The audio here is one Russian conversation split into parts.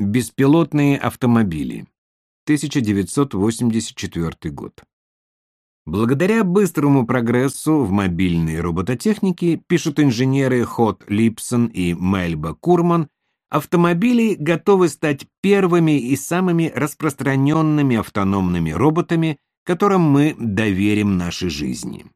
Беспилотные автомобили. 1984 год. Благодаря быстрому прогрессу в мобильной робототехнике, пишут инженеры Хот Липсон и Мельба Курман, автомобили готовы стать первыми и самыми распространенными автономными роботами, которым мы доверим нашей жизни.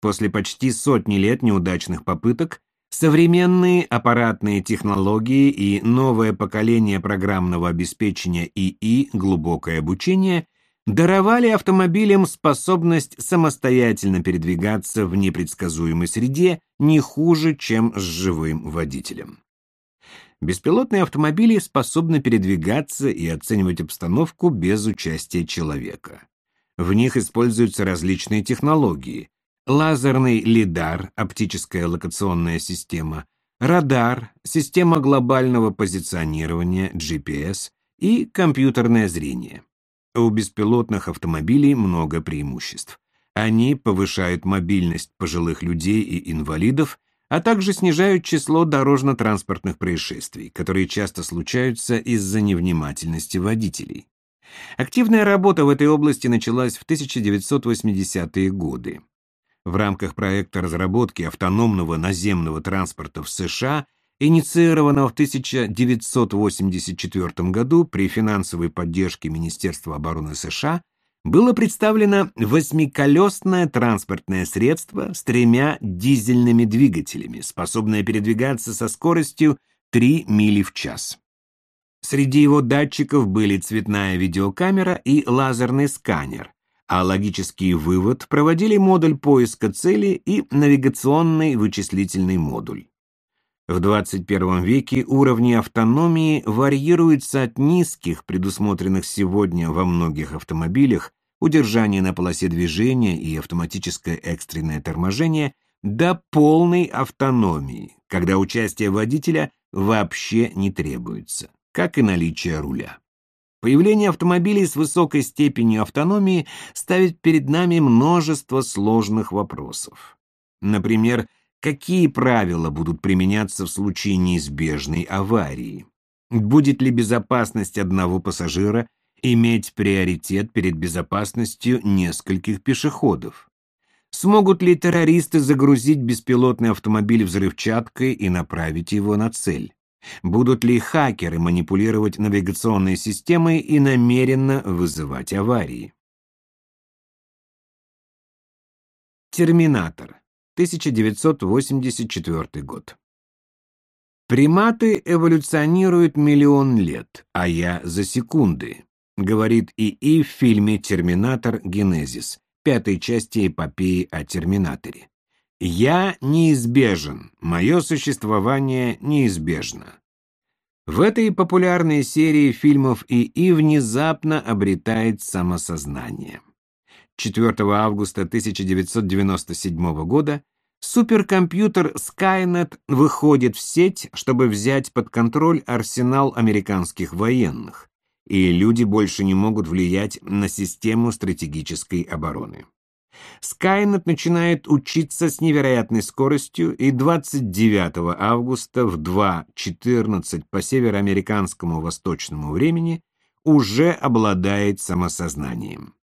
После почти сотни лет неудачных попыток современные аппаратные технологии и новое поколение программного обеспечения ИИ глубокое обучение даровали автомобилям способность самостоятельно передвигаться в непредсказуемой среде не хуже, чем с живым водителем. Беспилотные автомобили способны передвигаться и оценивать обстановку без участия человека. В них используются различные технологии, лазерный лидар, оптическая локационная система, радар, система глобального позиционирования, GPS и компьютерное зрение. У беспилотных автомобилей много преимуществ. Они повышают мобильность пожилых людей и инвалидов, а также снижают число дорожно-транспортных происшествий, которые часто случаются из-за невнимательности водителей. Активная работа в этой области началась в 1980-е годы. В рамках проекта разработки автономного наземного транспорта в США, инициированного в 1984 году при финансовой поддержке Министерства обороны США, было представлено восьмиколесное транспортное средство с тремя дизельными двигателями, способное передвигаться со скоростью 3 мили в час. Среди его датчиков были цветная видеокамера и лазерный сканер, а логический вывод проводили модуль поиска цели и навигационный вычислительный модуль. В 21 веке уровни автономии варьируются от низких, предусмотренных сегодня во многих автомобилях, удержание на полосе движения и автоматическое экстренное торможение, до полной автономии, когда участие водителя вообще не требуется, как и наличие руля. Появление автомобилей с высокой степенью автономии ставит перед нами множество сложных вопросов. Например, какие правила будут применяться в случае неизбежной аварии? Будет ли безопасность одного пассажира иметь приоритет перед безопасностью нескольких пешеходов? Смогут ли террористы загрузить беспилотный автомобиль взрывчаткой и направить его на цель? Будут ли хакеры манипулировать навигационной системой и намеренно вызывать аварии? Терминатор. 1984 год. Приматы эволюционируют миллион лет, а я за секунды, говорит ИИ в фильме «Терминатор. Генезис», пятой части эпопеи о Терминаторе. Я неизбежен, мое существование неизбежно. В этой популярной серии фильмов ИИ внезапно обретает самосознание. 4 августа 1997 года суперкомпьютер Skynet выходит в сеть, чтобы взять под контроль арсенал американских военных, и люди больше не могут влиять на систему стратегической обороны. Скайнет начинает учиться с невероятной скоростью и 29 августа в 2.14 по североамериканскому восточному времени уже обладает самосознанием.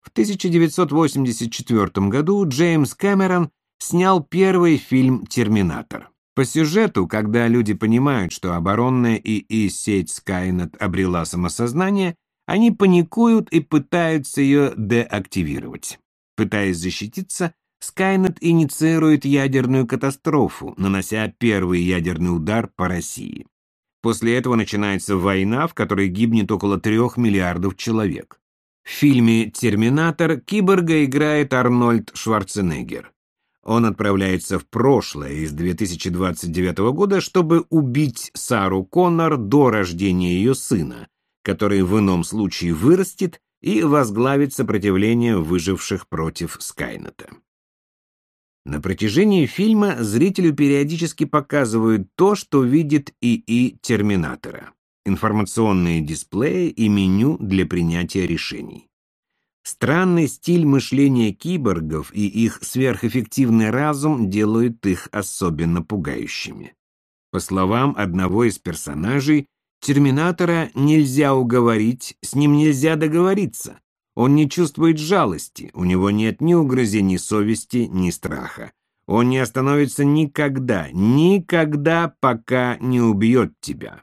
В 1984 году Джеймс Кэмерон снял первый фильм «Терминатор». По сюжету, когда люди понимают, что оборонная ИИ-сеть Скайнет обрела самосознание, они паникуют и пытаются ее деактивировать. Пытаясь защититься, Скайнет инициирует ядерную катастрофу, нанося первый ядерный удар по России. После этого начинается война, в которой гибнет около трех миллиардов человек. В фильме «Терминатор» киборга играет Арнольд Шварценеггер. Он отправляется в прошлое из 2029 года, чтобы убить Сару Коннор до рождения ее сына, который в ином случае вырастет и возглавит сопротивление выживших против Скайнета. На протяжении фильма зрителю периодически показывают то, что видит ИИ Терминатора. Информационные дисплеи и меню для принятия решений. Странный стиль мышления киборгов и их сверхэффективный разум делают их особенно пугающими. По словам одного из персонажей, Терминатора нельзя уговорить, с ним нельзя договориться. Он не чувствует жалости, у него нет ни угрызений совести, ни страха. Он не остановится никогда, никогда, пока не убьет тебя.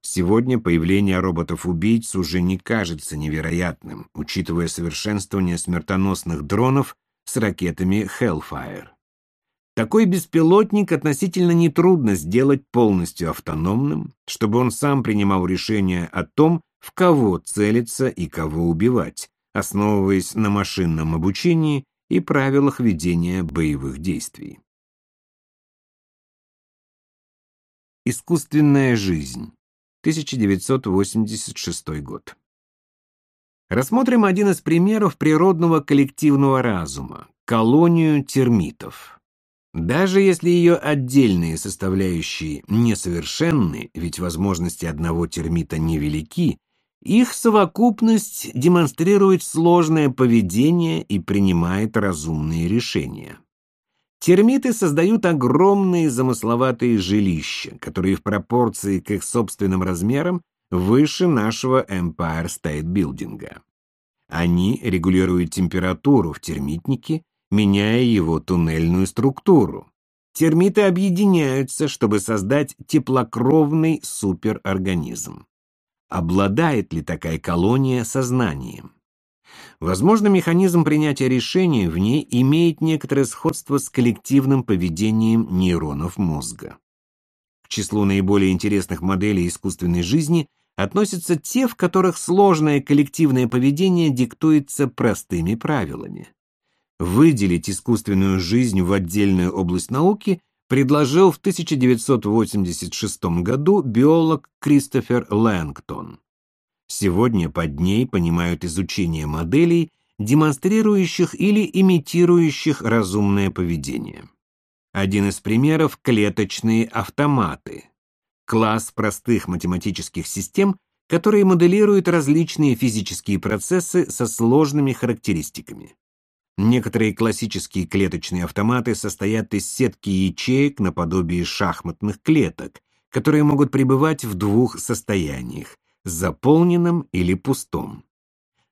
Сегодня появление роботов-убийц уже не кажется невероятным, учитывая совершенствование смертоносных дронов с ракетами Hellfire. Такой беспилотник относительно нетрудно сделать полностью автономным, чтобы он сам принимал решение о том, в кого целиться и кого убивать, основываясь на машинном обучении и правилах ведения боевых действий. Искусственная жизнь. 1986 год. Рассмотрим один из примеров природного коллективного разума – колонию термитов. Даже если ее отдельные составляющие несовершенны, ведь возможности одного термита невелики, их совокупность демонстрирует сложное поведение и принимает разумные решения. Термиты создают огромные замысловатые жилища, которые в пропорции к их собственным размерам выше нашего Empire State Building. Они регулируют температуру в термитнике меняя его туннельную структуру. Термиты объединяются, чтобы создать теплокровный суперорганизм. Обладает ли такая колония сознанием? Возможно, механизм принятия решений в ней имеет некоторое сходство с коллективным поведением нейронов мозга. К числу наиболее интересных моделей искусственной жизни относятся те, в которых сложное коллективное поведение диктуется простыми правилами выделить искусственную жизнь в отдельную область науки предложил в 1986 году биолог Кристофер Лэнгтон. Сегодня под ней понимают изучение моделей, демонстрирующих или имитирующих разумное поведение. Один из примеров – клеточные автоматы. Класс простых математических систем, которые моделируют различные физические процессы со сложными характеристиками. Некоторые классические клеточные автоматы состоят из сетки ячеек наподобие шахматных клеток, которые могут пребывать в двух состояниях – заполненном или пустом.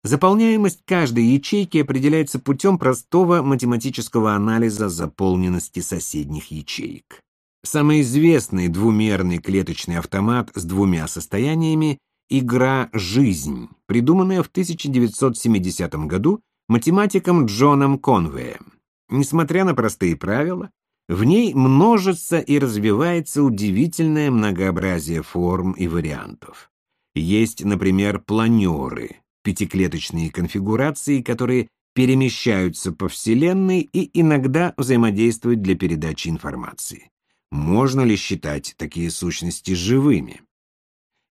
Заполняемость каждой ячейки определяется путем простого математического анализа заполненности соседних ячеек. Самый известный двумерный клеточный автомат с двумя состояниями – игра «Жизнь», придуманная в 1970 году математиком Джоном Конвеем. Несмотря на простые правила, в ней множится и развивается удивительное многообразие форм и вариантов. Есть, например, планеры, пятиклеточные конфигурации, которые перемещаются по Вселенной и иногда взаимодействуют для передачи информации. Можно ли считать такие сущности живыми?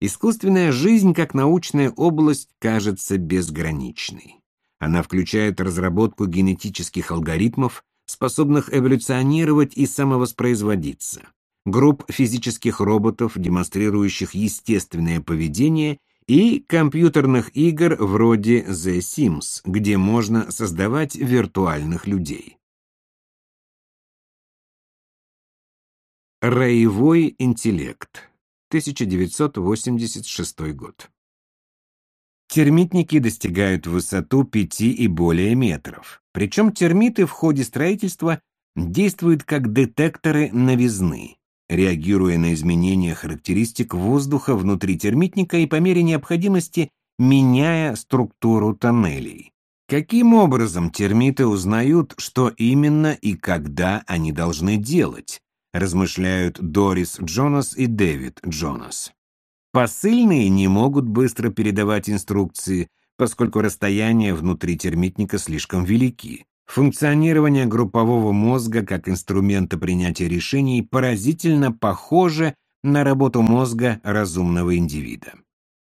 Искусственная жизнь как научная область кажется безграничной. Она включает разработку генетических алгоритмов, способных эволюционировать и самовоспроизводиться, групп физических роботов, демонстрирующих естественное поведение, и компьютерных игр вроде The Sims, где можно создавать виртуальных людей. Роевой интеллект. 1986 год. Термитники достигают высоту 5 и более метров. Причем термиты в ходе строительства действуют как детекторы новизны, реагируя на изменения характеристик воздуха внутри термитника и по мере необходимости меняя структуру тоннелей. Каким образом термиты узнают, что именно и когда они должны делать, размышляют Дорис Джонас и Дэвид Джонас. Посыльные не могут быстро передавать инструкции, поскольку расстояния внутри термитника слишком велики. Функционирование группового мозга как инструмента принятия решений поразительно похоже на работу мозга разумного индивида.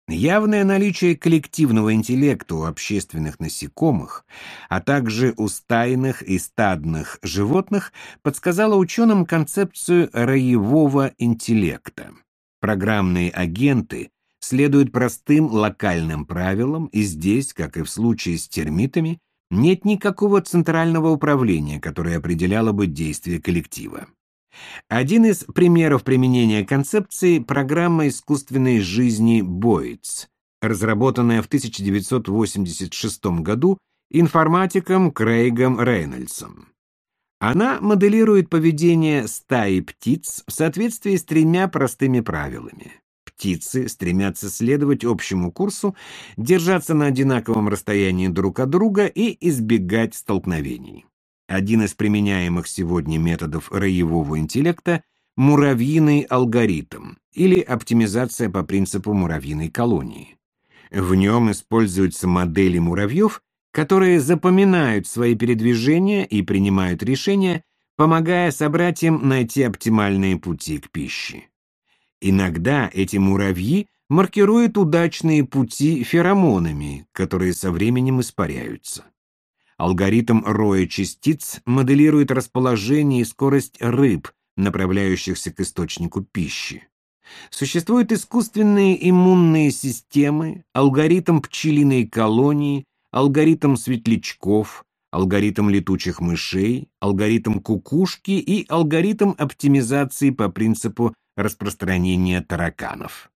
Явное наличие коллективного интеллекта у общественных насекомых, а также у стайных и стадных животных подсказало ученым концепцию роевого интеллекта. Программные агенты следуют простым локальным правилам, и здесь, как и в случае с термитами, нет никакого центрального управления, которое определяло бы действия коллектива. Один из примеров применения концепции – программа искусственной жизни Бойтс, разработанная в 1986 году информатиком Крейгом Рейнольдсом. Она моделирует поведение стаи птиц в соответствии с тремя простыми правилами. Птицы стремятся следовать общему курсу, держаться на одинаковом расстоянии друг от друга и избегать столкновений. Один из применяемых сегодня методов роевого интеллекта – муравьиный алгоритм или оптимизация по принципу муравьиной колонии. В нем используются модели муравьев, которые запоминают свои передвижения и принимают решения, помогая собратьям найти оптимальные пути к пище. Иногда эти муравьи маркируют удачные пути феромонами, которые со временем испаряются. Алгоритм роя частиц моделирует расположение и скорость рыб, направляющихся к источнику пищи. Существуют искусственные иммунные системы, алгоритм пчелиной колонии, алгоритм светлячков, алгоритм летучих мышей, алгоритм кукушки и алгоритм оптимизации по принципу распространения тараканов.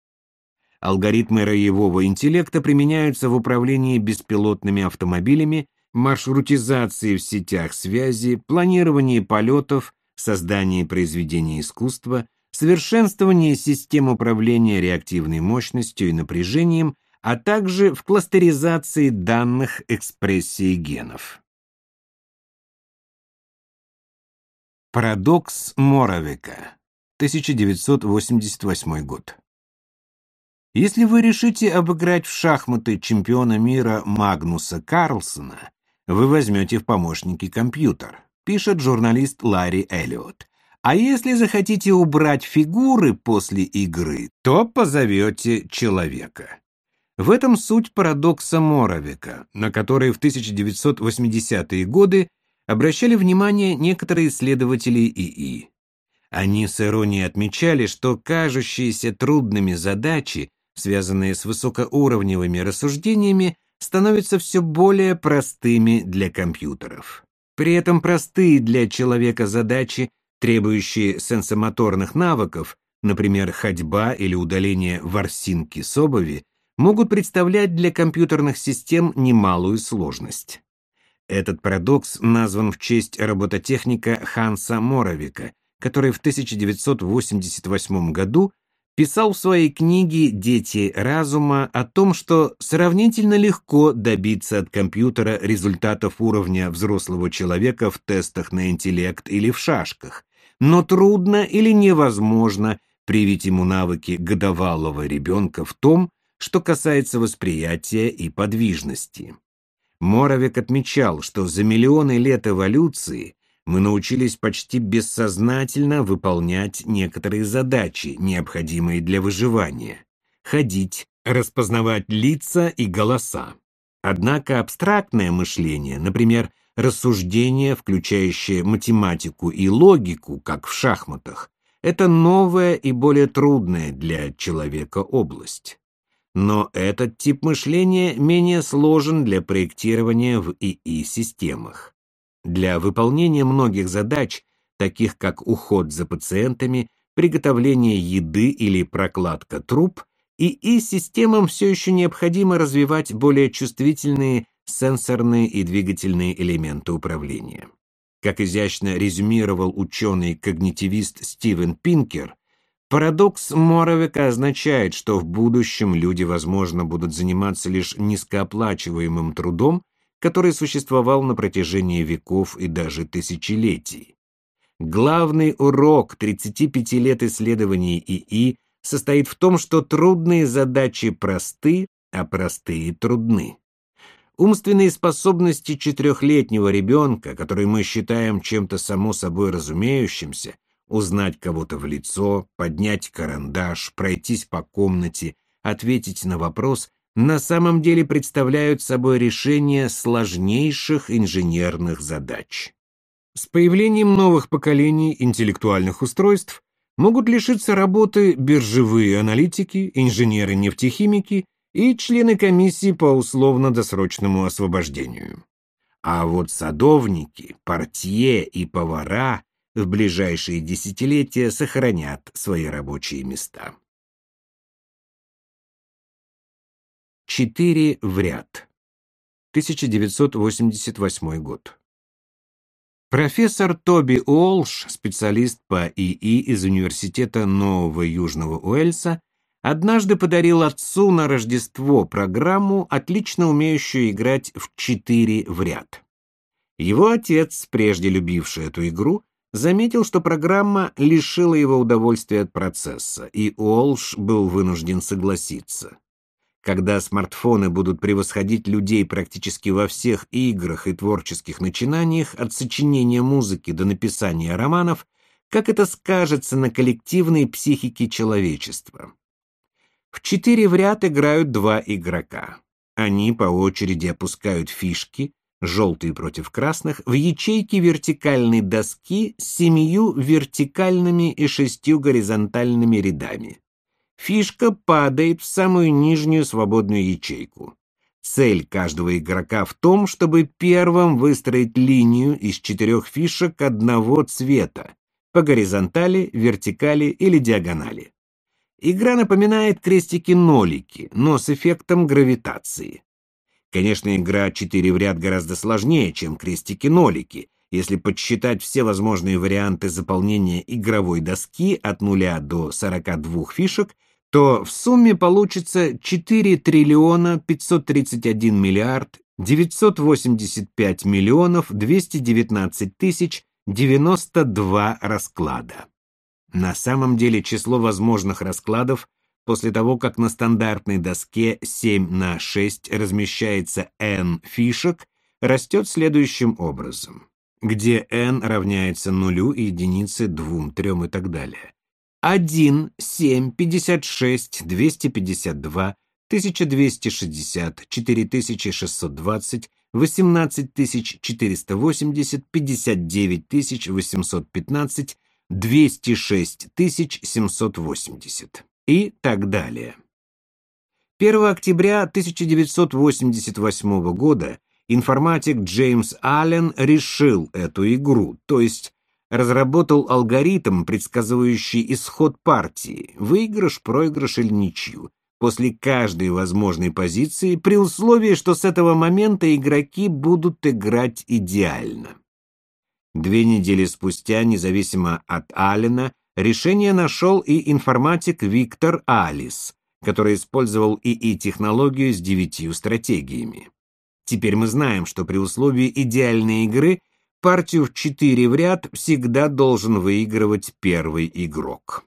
Алгоритмы роевого интеллекта применяются в управлении беспилотными автомобилями, маршрутизации в сетях связи, планировании полетов, создании произведений искусства, совершенствовании систем управления реактивной мощностью и напряжением, а также в кластеризации данных экспрессии генов. Парадокс Моровика, 1988 год. Если вы решите обыграть в шахматы чемпиона мира Магнуса Карлсона, вы возьмете в помощники компьютер, пишет журналист Ларри Эллиот. А если захотите убрать фигуры после игры, то позовете человека. В этом суть парадокса Моровика, на который в 1980-е годы обращали внимание некоторые исследователи ИИ. Они с иронией отмечали, что кажущиеся трудными задачи, связанные с высокоуровневыми рассуждениями, становятся все более простыми для компьютеров. При этом простые для человека задачи, требующие сенсомоторных навыков, например, ходьба или удаление ворсинки с обуви, могут представлять для компьютерных систем немалую сложность. Этот парадокс назван в честь робототехника Ханса Моровика, который в 1988 году писал в своей книге «Дети разума» о том, что сравнительно легко добиться от компьютера результатов уровня взрослого человека в тестах на интеллект или в шашках, но трудно или невозможно привить ему навыки годовалого ребенка в том, что касается восприятия и подвижности. Моровик отмечал, что за миллионы лет эволюции мы научились почти бессознательно выполнять некоторые задачи, необходимые для выживания. Ходить, распознавать лица и голоса. Однако абстрактное мышление, например, рассуждение, включающее математику и логику, как в шахматах, это новая и более трудная для человека область. Но этот тип мышления менее сложен для проектирования в ИИ-системах. Для выполнения многих задач, таких как уход за пациентами, приготовление еды или прокладка труб, ИИ-системам все еще необходимо развивать более чувствительные сенсорные и двигательные элементы управления. Как изящно резюмировал ученый-когнитивист Стивен Пинкер, Парадокс Моровика означает, что в будущем люди, возможно, будут заниматься лишь низкооплачиваемым трудом, который существовал на протяжении веков и даже тысячелетий. Главный урок 35 лет исследований ИИ состоит в том, что трудные задачи просты, а простые трудны. Умственные способности четырехлетнего ребенка, которые мы считаем чем-то само собой разумеющимся, узнать кого-то в лицо, поднять карандаш, пройтись по комнате, ответить на вопрос, на самом деле представляют собой решение сложнейших инженерных задач. С появлением новых поколений интеллектуальных устройств могут лишиться работы биржевые аналитики, инженеры-нефтехимики и члены комиссии по условно-досрочному освобождению. А вот садовники, портье и повара в ближайшие десятилетия сохранят свои рабочие места. Четыре в ряд. 1988 год. Профессор Тоби Уолш, специалист по ИИ из Университета Нового Южного Уэльса, однажды подарил отцу на Рождество программу, отлично умеющую играть в четыре в ряд. Его отец, прежде любивший эту игру, заметил, что программа лишила его удовольствия от процесса, и Уолш был вынужден согласиться. Когда смартфоны будут превосходить людей практически во всех играх и творческих начинаниях, от сочинения музыки до написания романов, как это скажется на коллективной психике человечества? В четыре в ряд играют два игрока. Они по очереди опускают фишки, желтые против красных, в ячейки вертикальной доски с семью вертикальными и шестью горизонтальными рядами. Фишка падает в самую нижнюю свободную ячейку. Цель каждого игрока в том, чтобы первым выстроить линию из четырех фишек одного цвета по горизонтали, вертикали или диагонали. Игра напоминает крестики-нолики, но с эффектом гравитации. Конечно, игра 4 в ряд гораздо сложнее, чем крестики-нолики, если подсчитать все возможные варианты заполнения игровой доски от 0 до 42 фишек – то в сумме получится 4 триллиона 531 миллиард 985 миллионов 219 тысяч 92 расклада. На самом деле число возможных раскладов после того, как на стандартной доске 7 на 6 размещается n фишек, растет следующим образом, где n равняется нулю единице, двум, трем и так далее. 1, 7, 56, 252, 1260, 4620, 18480, 59815, 206 780 и так далее. 1 октября 1988 года информатик Джеймс Аллен решил эту игру, то есть разработал алгоритм, предсказывающий исход партии, выигрыш, проигрыш или ничью, после каждой возможной позиции, при условии, что с этого момента игроки будут играть идеально. Две недели спустя, независимо от Аллена, решение нашел и информатик Виктор Алис, который использовал ИИ-технологию с девятью стратегиями. Теперь мы знаем, что при условии идеальной игры партию в 4 в ряд всегда должен выигрывать первый игрок.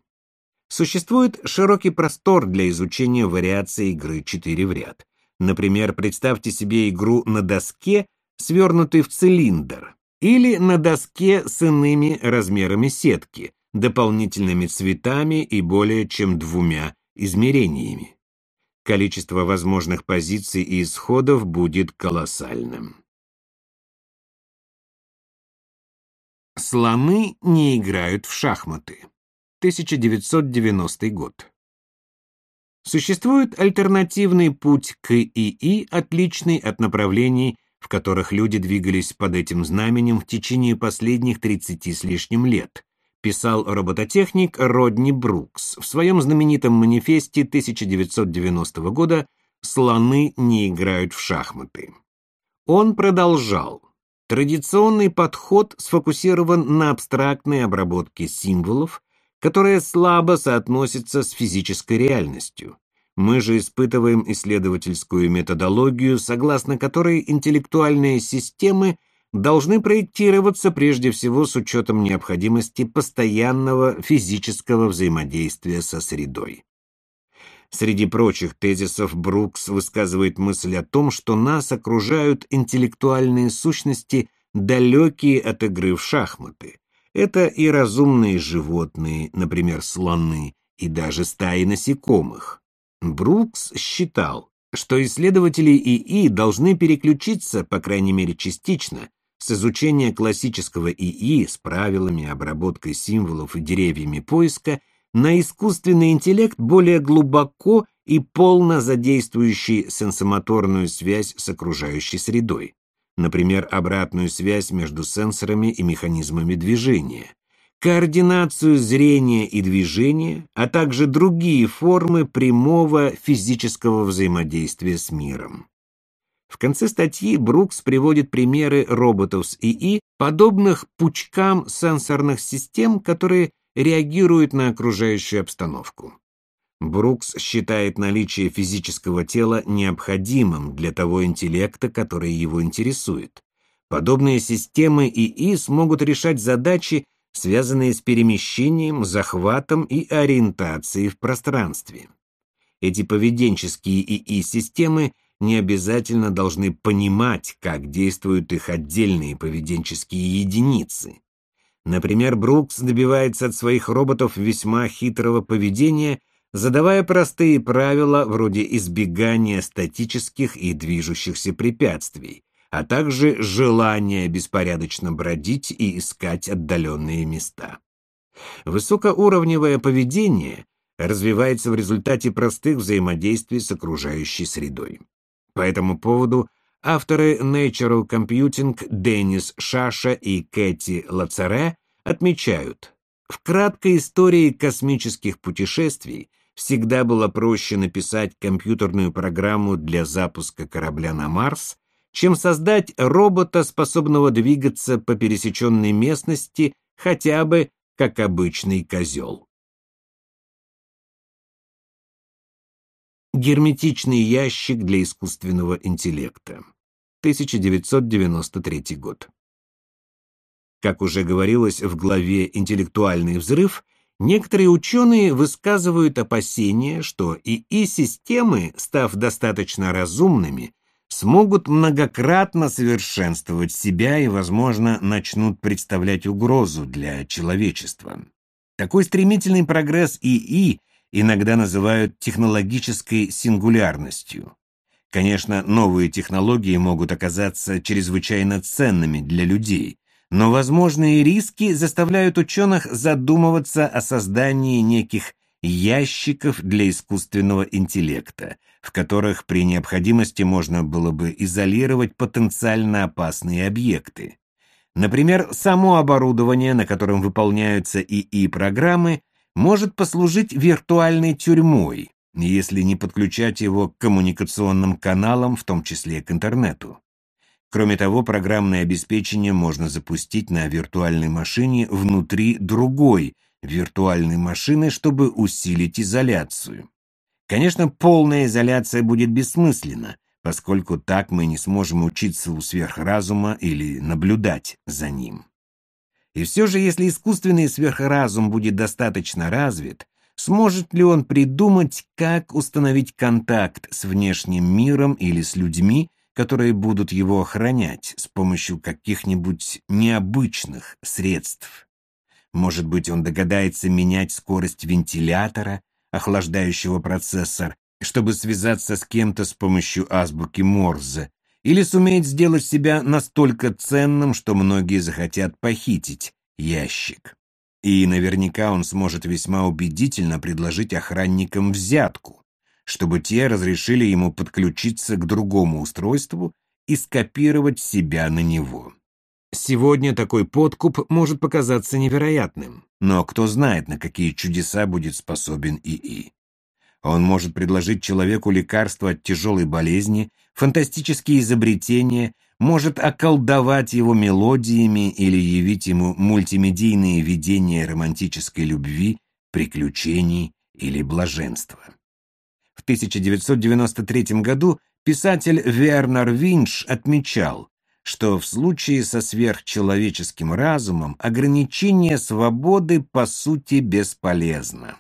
Существует широкий простор для изучения вариаций игры 4 в ряд. Например, представьте себе игру на доске, свернутой в цилиндр, или на доске с иными размерами сетки, дополнительными цветами и более чем двумя измерениями. Количество возможных позиций и исходов будет колоссальным. Слоны не играют в шахматы. 1990 год. Существует альтернативный путь к ИИ, отличный от направлений, в которых люди двигались под этим знаменем в течение последних 30 с лишним лет, писал робототехник Родни Брукс в своем знаменитом манифесте 1990 года «Слоны не играют в шахматы». Он продолжал. Традиционный подход сфокусирован на абстрактной обработке символов, которая слабо соотносится с физической реальностью. Мы же испытываем исследовательскую методологию, согласно которой интеллектуальные системы должны проектироваться прежде всего с учетом необходимости постоянного физического взаимодействия со средой. Среди прочих тезисов Брукс высказывает мысль о том, что нас окружают интеллектуальные сущности, далекие от игры в шахматы. Это и разумные животные, например, слоны, и даже стаи насекомых. Брукс считал, что исследователи ИИ должны переключиться, по крайней мере частично, с изучения классического ИИ с правилами, обработкой символов и деревьями поиска – на искусственный интеллект более глубоко и полно задействующий сенсомоторную связь с окружающей средой, например, обратную связь между сенсорами и механизмами движения, координацию зрения и движения, а также другие формы прямого физического взаимодействия с миром. В конце статьи Брукс приводит примеры роботов с ИИ, подобных пучкам сенсорных систем, которые реагируют на окружающую обстановку. Брукс считает наличие физического тела необходимым для того интеллекта, который его интересует. Подобные системы ИИ смогут решать задачи, связанные с перемещением, захватом и ориентацией в пространстве. Эти поведенческие ИИ-системы не обязательно должны понимать, как действуют их отдельные поведенческие единицы. Например, Брукс добивается от своих роботов весьма хитрого поведения, задавая простые правила вроде избегания статических и движущихся препятствий, а также желания беспорядочно бродить и искать отдаленные места. Высокоуровневое поведение развивается в результате простых взаимодействий с окружающей средой. По этому поводу авторы Natural Computing Деннис Шаша и Кэти Лацаре отмечают, в краткой истории космических путешествий всегда было проще написать компьютерную программу для запуска корабля на Марс, чем создать робота, способного двигаться по пересеченной местности хотя бы как обычный козел. Герметичный ящик для искусственного интеллекта. 1993 год. Как уже говорилось в главе «Интеллектуальный взрыв», некоторые ученые высказывают опасения, что ИИ-системы, став достаточно разумными, смогут многократно совершенствовать себя и, возможно, начнут представлять угрозу для человечества. Такой стремительный прогресс ИИ – иногда называют технологической сингулярностью. Конечно, новые технологии могут оказаться чрезвычайно ценными для людей, но возможные риски заставляют ученых задумываться о создании неких ящиков для искусственного интеллекта, в которых при необходимости можно было бы изолировать потенциально опасные объекты. Например, само оборудование, на котором выполняются ИИ-программы, может послужить виртуальной тюрьмой, если не подключать его к коммуникационным каналам, в том числе к интернету. Кроме того, программное обеспечение можно запустить на виртуальной машине внутри другой виртуальной машины, чтобы усилить изоляцию. Конечно, полная изоляция будет бессмысленна, поскольку так мы не сможем учиться у сверхразума или наблюдать за ним. И все же, если искусственный сверхразум будет достаточно развит, сможет ли он придумать, как установить контакт с внешним миром или с людьми, которые будут его охранять с помощью каких-нибудь необычных средств? Может быть, он догадается менять скорость вентилятора, охлаждающего процессор, чтобы связаться с кем-то с помощью азбуки Морзе, или сумеет сделать себя настолько ценным, что многие захотят похитить ящик. И наверняка он сможет весьма убедительно предложить охранникам взятку, чтобы те разрешили ему подключиться к другому устройству и скопировать себя на него. Сегодня такой подкуп может показаться невероятным, но кто знает, на какие чудеса будет способен ИИ. Он может предложить человеку лекарство от тяжелой болезни, фантастические изобретения, может околдовать его мелодиями или явить ему мультимедийные видения романтической любви, приключений или блаженства. В 1993 году писатель Вернер Винч отмечал, что в случае со сверхчеловеческим разумом ограничение свободы по сути бесполезно.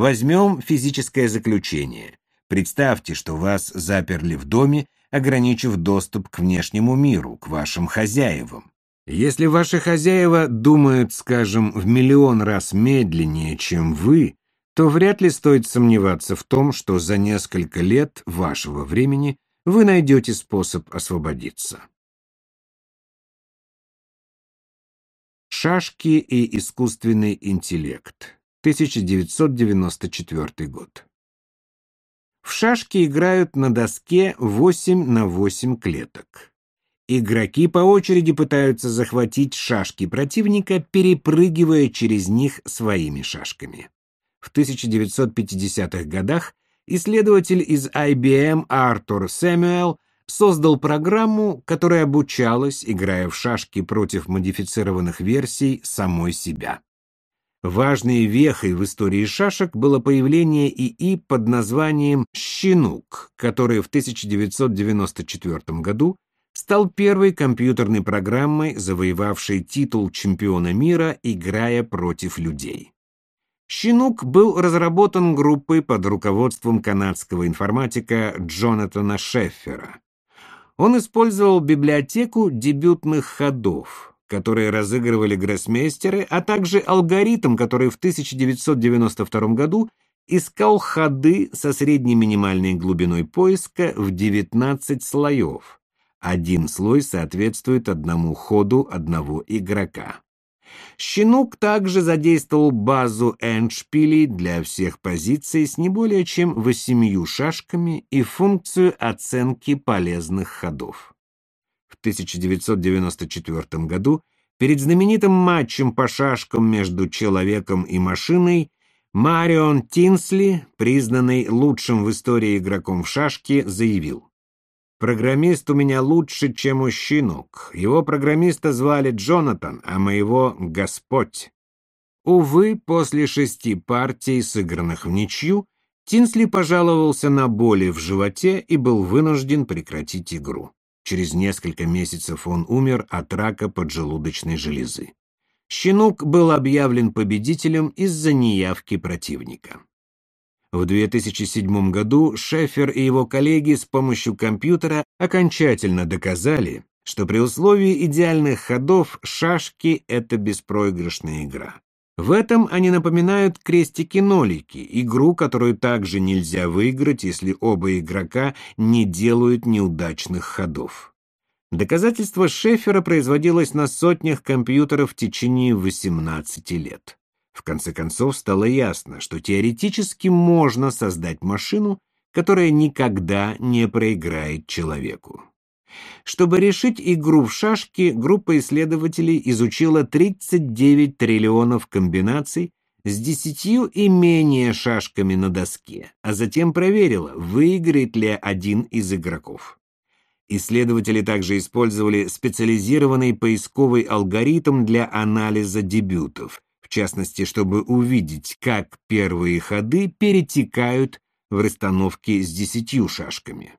Возьмем физическое заключение. Представьте, что вас заперли в доме, ограничив доступ к внешнему миру, к вашим хозяевам. Если ваши хозяева думают, скажем, в миллион раз медленнее, чем вы, то вряд ли стоит сомневаться в том, что за несколько лет вашего времени вы найдете способ освободиться. Шашки и искусственный интеллект 1994 год. В шашки играют на доске 8 на 8 клеток. Игроки по очереди пытаются захватить шашки противника, перепрыгивая через них своими шашками. В 1950-х годах исследователь из IBM Артур Сэмюэл создал программу, которая обучалась, играя в шашки против модифицированных версий самой себя. Важной вехой в истории шашек было появление ИИ под названием «Щенук», который в 1994 году стал первой компьютерной программой, завоевавшей титул чемпиона мира, играя против людей. Щенук был разработан группой под руководством канадского информатика Джонатана Шеффера. Он использовал библиотеку дебютных ходов, которые разыгрывали гроссмейстеры, а также алгоритм, который в 1992 году искал ходы со средней минимальной глубиной поиска в 19 слоев, один слой соответствует одному ходу одного игрока. Щенук также задействовал базу эндшпилей для всех позиций с не более чем восемью шашками и функцию оценки полезных ходов. В 1994 году перед знаменитым матчем по шашкам между человеком и машиной Марион Тинсли, признанный лучшим в истории игроком в шашки, заявил Программист у меня лучше, чем у щенок. Его программиста звали Джонатан, а моего — Господь. Увы, после шести партий, сыгранных в ничью, Тинсли пожаловался на боли в животе и был вынужден прекратить игру. Через несколько месяцев он умер от рака поджелудочной железы. Щенок был объявлен победителем из-за неявки противника. В 2007 году Шефер и его коллеги с помощью компьютера окончательно доказали, что при условии идеальных ходов шашки — это беспроигрышная игра. В этом они напоминают крестики-нолики, игру, которую также нельзя выиграть, если оба игрока не делают неудачных ходов. Доказательство Шефера производилось на сотнях компьютеров в течение 18 лет. В конце концов стало ясно, что теоретически можно создать машину, которая никогда не проиграет человеку. Чтобы решить игру в шашки, группа исследователей изучила 39 триллионов комбинаций с десятью и менее шашками на доске, а затем проверила, выиграет ли один из игроков. Исследователи также использовали специализированный поисковый алгоритм для анализа дебютов, в частности, чтобы увидеть, как первые ходы перетекают в расстановки с десятью шашками.